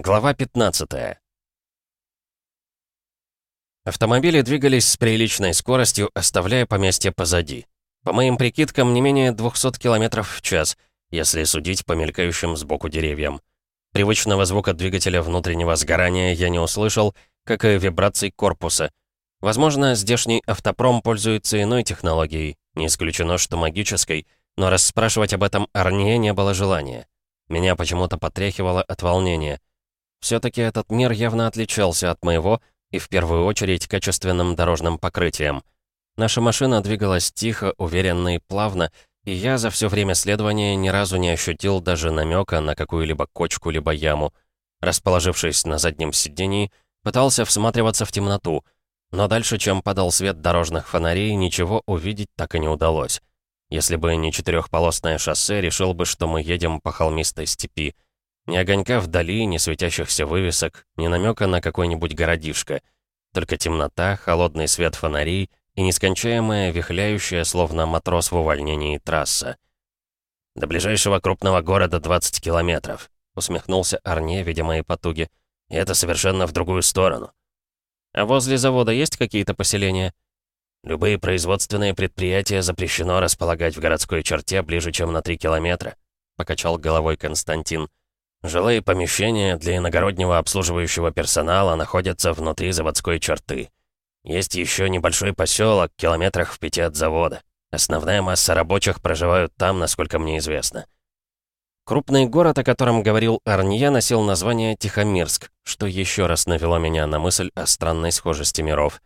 Глава 15 Автомобили двигались с приличной скоростью, оставляя поместье позади. По моим прикидкам, не менее 200 км в час, если судить по мелькающим сбоку деревьям. Привычного звука двигателя внутреннего сгорания я не услышал, как и вибраций корпуса. Возможно, здешний автопром пользуется иной технологией, не исключено, что магической, но расспрашивать об этом Арнье не было желания. Меня почему-то потряхивало от волнения. Все таки этот мир явно отличался от моего, и в первую очередь качественным дорожным покрытием. Наша машина двигалась тихо, уверенно и плавно, и я за все время следования ни разу не ощутил даже намека на какую-либо кочку либо яму. Расположившись на заднем сидении, пытался всматриваться в темноту, но дальше, чем падал свет дорожных фонарей, ничего увидеть так и не удалось. Если бы не четырехполосное шоссе, решил бы, что мы едем по холмистой степи. Ни огонька вдали, ни светящихся вывесок, ни намека на какой-нибудь городишко. Только темнота, холодный свет фонарей и нескончаемая, вихляющая, словно матрос в увольнении, трасса. «До ближайшего крупного города 20 километров», — усмехнулся Арне, видя мои потуги. «И это совершенно в другую сторону». «А возле завода есть какие-то поселения?» «Любые производственные предприятия запрещено располагать в городской черте ближе, чем на 3 километра», — покачал головой Константин. Жилые помещения для иногороднего обслуживающего персонала находятся внутри заводской черты. Есть еще небольшой поселок, километрах в пяти от завода. Основная масса рабочих проживают там, насколько мне известно. Крупный город, о котором говорил Арнье, носил название Тихомирск, что еще раз навело меня на мысль о странной схожести миров.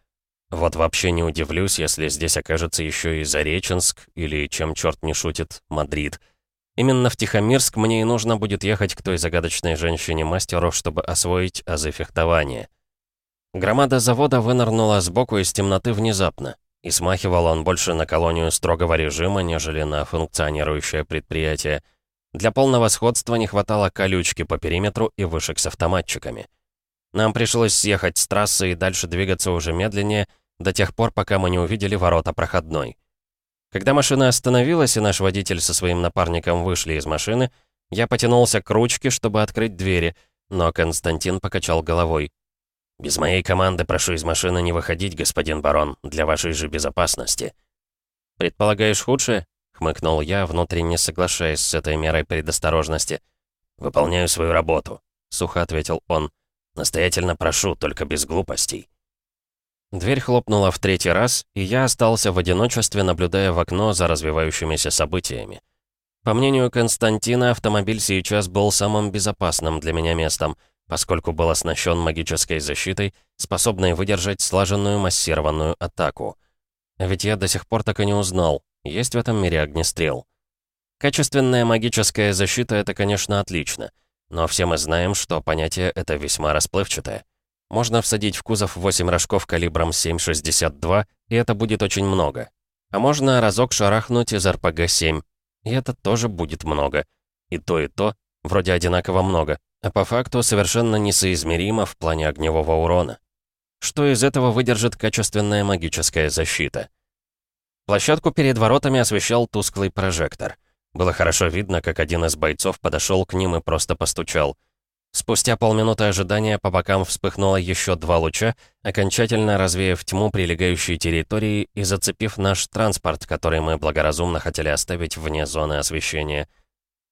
Вот вообще не удивлюсь, если здесь окажется еще и Зареченск, или, чем черт не шутит, Мадрид — Именно в Тихомирск мне и нужно будет ехать к той загадочной женщине-мастеру, чтобы освоить азы фехтования. Громада завода вынырнула сбоку из темноты внезапно, и смахивал он больше на колонию строгого режима, нежели на функционирующее предприятие. Для полного сходства не хватало колючки по периметру и вышек с автоматчиками. Нам пришлось съехать с трассы и дальше двигаться уже медленнее, до тех пор, пока мы не увидели ворота проходной. Когда машина остановилась и наш водитель со своим напарником вышли из машины, я потянулся к ручке, чтобы открыть двери, но Константин покачал головой. «Без моей команды прошу из машины не выходить, господин барон, для вашей же безопасности». «Предполагаешь худшее?» — хмыкнул я, внутренне соглашаясь с этой мерой предосторожности. «Выполняю свою работу», — сухо ответил он. «Настоятельно прошу, только без глупостей». Дверь хлопнула в третий раз, и я остался в одиночестве, наблюдая в окно за развивающимися событиями. По мнению Константина, автомобиль сейчас был самым безопасным для меня местом, поскольку был оснащен магической защитой, способной выдержать слаженную массированную атаку. Ведь я до сих пор так и не узнал, есть в этом мире огнестрел. Качественная магическая защита — это, конечно, отлично, но все мы знаем, что понятие это весьма расплывчатое. Можно всадить в кузов 8 рожков калибром 7,62, и это будет очень много. А можно разок шарахнуть из РПГ-7, и это тоже будет много. И то, и то вроде одинаково много, а по факту совершенно несоизмеримо в плане огневого урона. Что из этого выдержит качественная магическая защита? Площадку перед воротами освещал тусклый прожектор. Было хорошо видно, как один из бойцов подошел к ним и просто постучал — Спустя полминуты ожидания по бокам вспыхнуло еще два луча, окончательно развеяв тьму прилегающей территории и зацепив наш транспорт, который мы благоразумно хотели оставить вне зоны освещения.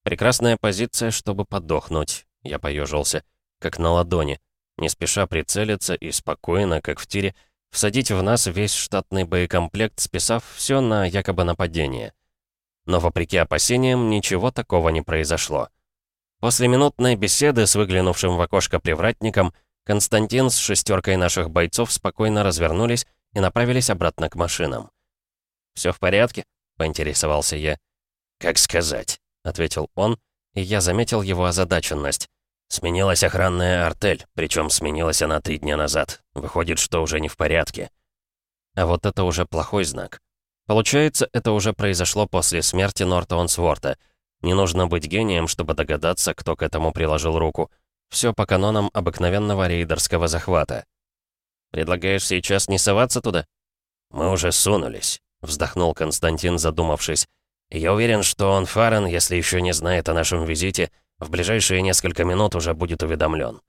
Прекрасная позиция, чтобы подохнуть, я поежился, как на ладони, не спеша прицелиться и спокойно, как в тире, всадить в нас весь штатный боекомплект, списав все на якобы нападение. Но вопреки опасениям, ничего такого не произошло. После минутной беседы с выглянувшим в окошко привратником, Константин с шестеркой наших бойцов спокойно развернулись и направились обратно к машинам. «Все в порядке?» — поинтересовался я. «Как сказать?» — ответил он, и я заметил его озадаченность. Сменилась охранная артель, причем сменилась она три дня назад. Выходит, что уже не в порядке. А вот это уже плохой знак. Получается, это уже произошло после смерти Нортон Сворта — не нужно быть гением, чтобы догадаться, кто к этому приложил руку. Все по канонам обыкновенного рейдерского захвата. «Предлагаешь сейчас не соваться туда?» «Мы уже сунулись», — вздохнул Константин, задумавшись. «Я уверен, что он Фарен, если еще не знает о нашем визите, в ближайшие несколько минут уже будет уведомлен.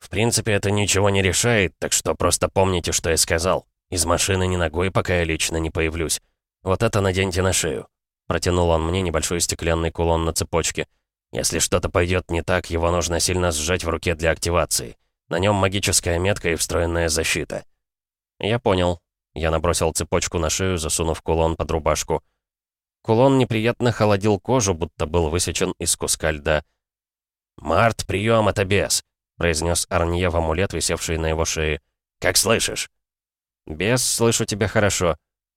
В принципе, это ничего не решает, так что просто помните, что я сказал. Из машины ни ногой, пока я лично не появлюсь. Вот это наденьте на шею. Протянул он мне небольшой стеклянный кулон на цепочке. Если что-то пойдет не так, его нужно сильно сжать в руке для активации. На нем магическая метка и встроенная защита. Я понял. Я набросил цепочку на шею, засунув кулон под рубашку. Кулон неприятно холодил кожу, будто был высечен из куска льда. «Март, прием, это бес!» — произнес Арнье в амулет, висевший на его шее. «Как слышишь?» «Бес, слышу тебя хорошо.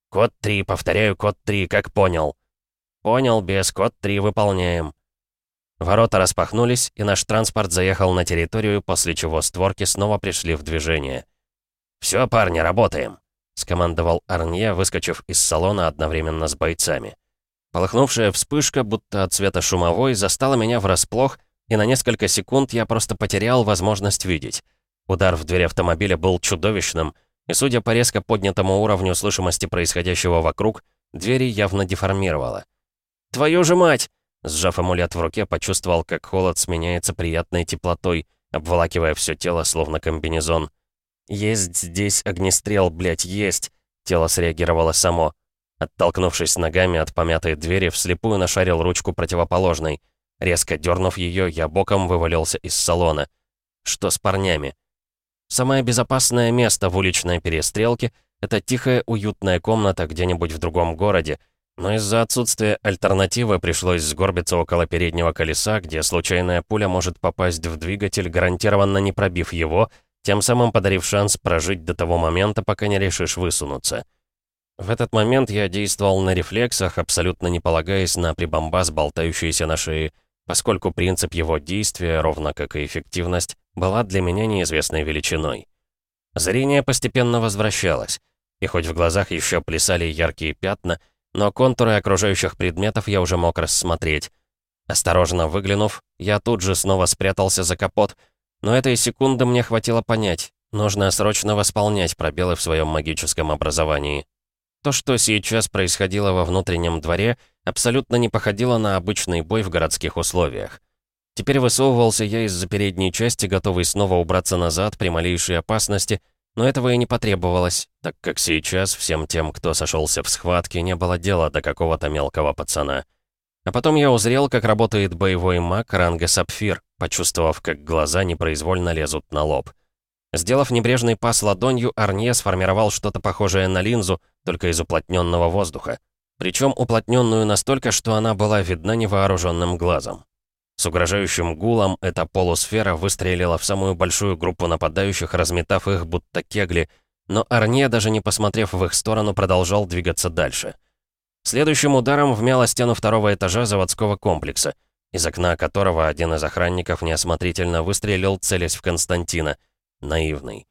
Код 3, повторяю, код 3, как понял?» «Понял, бес, код 3, выполняем». Ворота распахнулись, и наш транспорт заехал на территорию, после чего створки снова пришли в движение. «Все, парни, работаем!» — скомандовал Арнье, выскочив из салона одновременно с бойцами. Полыхнувшая вспышка, будто от цвета шумовой, застала меня врасплох, и на несколько секунд я просто потерял возможность видеть. Удар в дверь автомобиля был чудовищным, и, судя по резко поднятому уровню слышимости происходящего вокруг, двери явно деформировало. «Твою же мать!» Сжав амулет в руке, почувствовал, как холод сменяется приятной теплотой, обволакивая все тело, словно комбинезон. «Есть здесь огнестрел, блядь, есть!» Тело среагировало само. Оттолкнувшись ногами от помятой двери, вслепую нашарил ручку противоположной. Резко дернув ее, я боком вывалился из салона. Что с парнями? Самое безопасное место в уличной перестрелке — это тихая, уютная комната где-нибудь в другом городе, но из-за отсутствия альтернативы пришлось сгорбиться около переднего колеса, где случайная пуля может попасть в двигатель, гарантированно не пробив его, тем самым подарив шанс прожить до того момента, пока не решишь высунуться. В этот момент я действовал на рефлексах, абсолютно не полагаясь на прибамбас, болтающийся на шее, поскольку принцип его действия, ровно как и эффективность, была для меня неизвестной величиной. Зрение постепенно возвращалось, и хоть в глазах еще плясали яркие пятна, но контуры окружающих предметов я уже мог рассмотреть. Осторожно выглянув, я тут же снова спрятался за капот, но этой секунды мне хватило понять, нужно срочно восполнять пробелы в своем магическом образовании. То, что сейчас происходило во внутреннем дворе, абсолютно не походило на обычный бой в городских условиях. Теперь высовывался я из-за передней части, готовый снова убраться назад при малейшей опасности, но этого и не потребовалось, так как сейчас всем тем, кто сошелся в схватке, не было дела до какого-то мелкого пацана. А потом я узрел, как работает боевой маг ранга Сапфир, почувствовав, как глаза непроизвольно лезут на лоб. Сделав небрежный пас ладонью, Арне сформировал что-то похожее на линзу, только из уплотненного воздуха. Причем уплотненную настолько, что она была видна невооруженным глазом. С угрожающим гулом эта полусфера выстрелила в самую большую группу нападающих, разметав их будто кегли, но Арне, даже не посмотрев в их сторону, продолжал двигаться дальше. Следующим ударом вмяло стену второго этажа заводского комплекса, из окна которого один из охранников неосмотрительно выстрелил, целясь в Константина — наивный.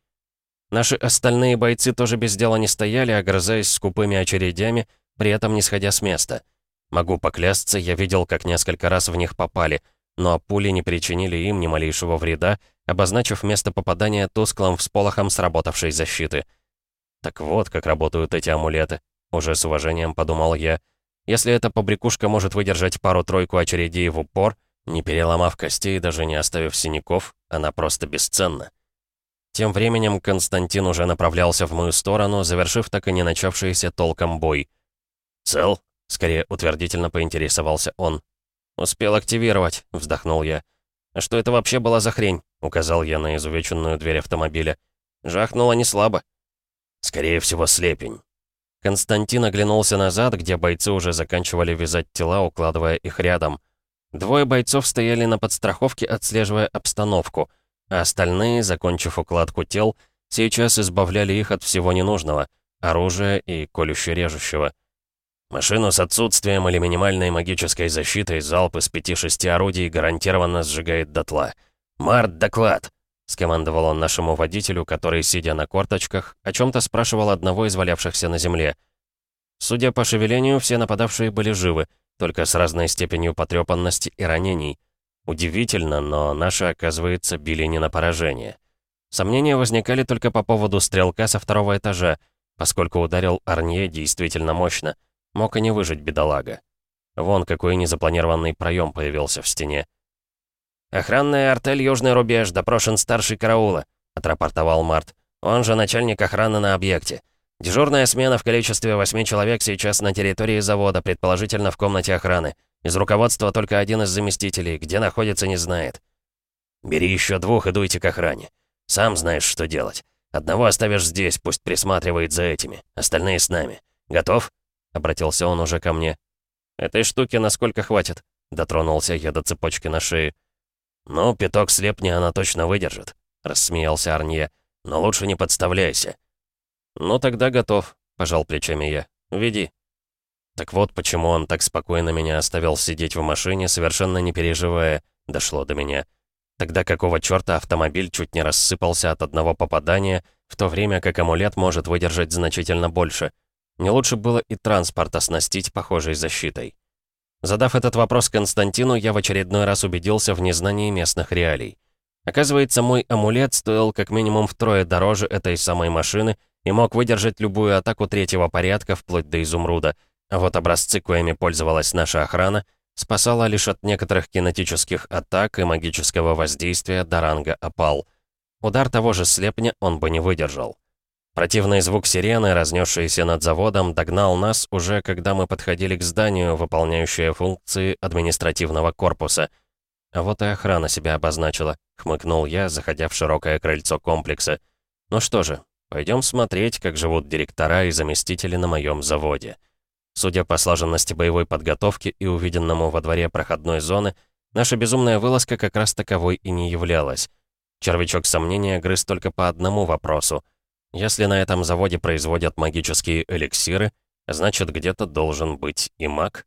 Наши остальные бойцы тоже без дела не стояли, огрызаясь скупыми очередями, при этом не сходя с места. Могу поклясться, я видел, как несколько раз в них попали, но пули не причинили им ни малейшего вреда, обозначив место попадания тусклым всполохом сработавшей защиты. Так вот, как работают эти амулеты. Уже с уважением подумал я. Если эта побрякушка может выдержать пару-тройку очередей в упор, не переломав костей, даже не оставив синяков, она просто бесценна. Тем временем Константин уже направлялся в мою сторону, завершив так и не начавшийся толком бой. «Цел?» — скорее утвердительно поинтересовался он. «Успел активировать», — вздохнул я. «А что это вообще была за хрень?» — указал я на изувеченную дверь автомобиля. «Жахнуло не слабо». «Скорее всего, слепень». Константин оглянулся назад, где бойцы уже заканчивали вязать тела, укладывая их рядом. Двое бойцов стояли на подстраховке, отслеживая обстановку — а остальные, закончив укладку тел, сейчас избавляли их от всего ненужного — оружия и колюще-режущего. Машину с отсутствием или минимальной магической защитой залп из пяти-шести орудий гарантированно сжигает дотла. «Март, доклад!» — скомандовал он нашему водителю, который, сидя на корточках, о чем то спрашивал одного из валявшихся на земле. Судя по шевелению, все нападавшие были живы, только с разной степенью потрепанности и ранений. Удивительно, но наши, оказывается, били не на поражение. Сомнения возникали только по поводу стрелка со второго этажа, поскольку ударил Арнье действительно мощно. Мог и не выжить бедолага. Вон какой незапланированный проем появился в стене. «Охранная артель «Южный рубеж», допрошен старший караула», — отрапортовал Март. «Он же начальник охраны на объекте. Дежурная смена в количестве восьми человек сейчас на территории завода, предположительно в комнате охраны. Из руководства только один из заместителей, где находится, не знает». «Бери еще двух и дуйте к охране. Сам знаешь, что делать. Одного оставишь здесь, пусть присматривает за этими. Остальные с нами. Готов?» — обратился он уже ко мне. «Этой штуки насколько хватит?» — дотронулся я до цепочки на шее. «Ну, пяток слепни она точно выдержит», — рассмеялся Арнье. «Но лучше не подставляйся». «Ну, тогда готов», — пожал плечами я. «Веди». Так вот, почему он так спокойно меня оставил сидеть в машине, совершенно не переживая, дошло до меня. Тогда какого чёрта автомобиль чуть не рассыпался от одного попадания, в то время как амулет может выдержать значительно больше. Не лучше было и транспорт оснастить похожей защитой. Задав этот вопрос Константину, я в очередной раз убедился в незнании местных реалий. Оказывается, мой амулет стоил как минимум втрое дороже этой самой машины и мог выдержать любую атаку третьего порядка вплоть до изумруда, а вот образцы, коими пользовалась наша охрана, спасала лишь от некоторых кинетических атак и магического воздействия до ранга опал. Удар того же слепня он бы не выдержал. Противный звук сирены, разнесшийся над заводом, догнал нас уже, когда мы подходили к зданию, выполняющее функции административного корпуса. А вот и охрана себя обозначила, хмыкнул я, заходя в широкое крыльцо комплекса. Ну что же, пойдем смотреть, как живут директора и заместители на моем заводе. Судя по слаженности боевой подготовки и увиденному во дворе проходной зоны, наша безумная вылазка как раз таковой и не являлась. Червячок сомнения грыз только по одному вопросу — если на этом заводе производят магические эликсиры, значит где-то должен быть и маг.